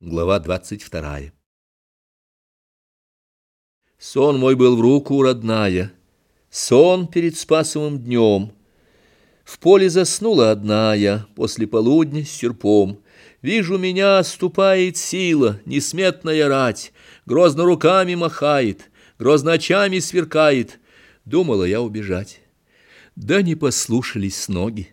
Глава двадцать вторая. Сон мой был в руку родная, Сон перед Спасовым днем. В поле заснула одна я После полудня с серпом. Вижу, меня ступает сила, Несметная рать, Грозно руками махает, Грозно очами сверкает. Думала я убежать. Да не послушались ноги.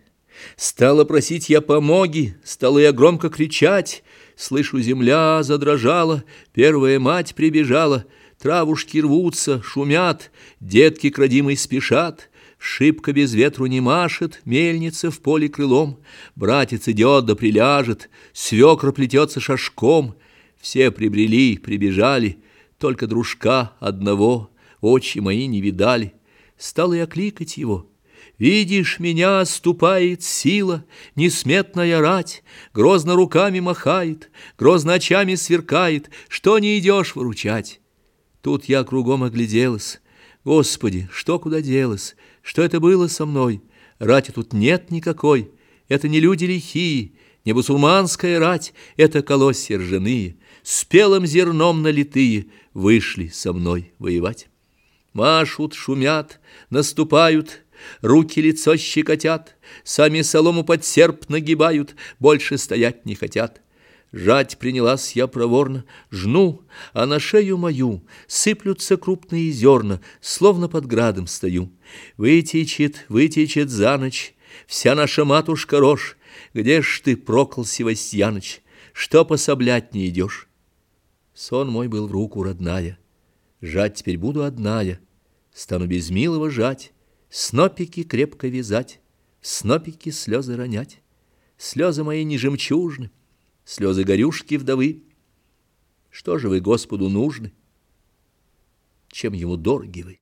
Стала просить я помоги, Стала я громко кричать, Слышу, земля задрожала, первая мать прибежала, Травушки рвутся, шумят, детки к родимой спешат, Шибко без ветру не машет, мельница в поле крылом, Братец идет да приляжет, свекра плетется шашком. Все прибрели, прибежали, только дружка одного очи мои не видали. Стал я кликать его — Видишь, меня ступает сила, несметная рать, Грозно руками махает, грозно очами сверкает, Что не идешь выручать? Тут я кругом огляделась. Господи, что куда делось? Что это было со мной? Рати тут нет никакой. Это не люди лихие, не бусурманская рать, Это колосья ржаные, с белым зерном налитые, Вышли со мной воевать. Машут, шумят, наступают, Руки лицо щекотят, Сами солому под серп нагибают, Больше стоять не хотят. Жать принялась я проворно, жну, а на шею мою Сыплются крупные зерна, словно под градом стою. Вытечет, вытечет за ночь Вся наша матушка рожь, Где ж ты, прокол Севастьяныч, Что пособлять не идешь? Сон мой был в руку родная, Жать теперь буду одная, Стану без милого жать, Снопики крепко вязать, снопики слезы ронять. Слезы мои не жемчужны, слезы горюшки вдовы. Что же вы Господу нужны? Чем ему дороги вы?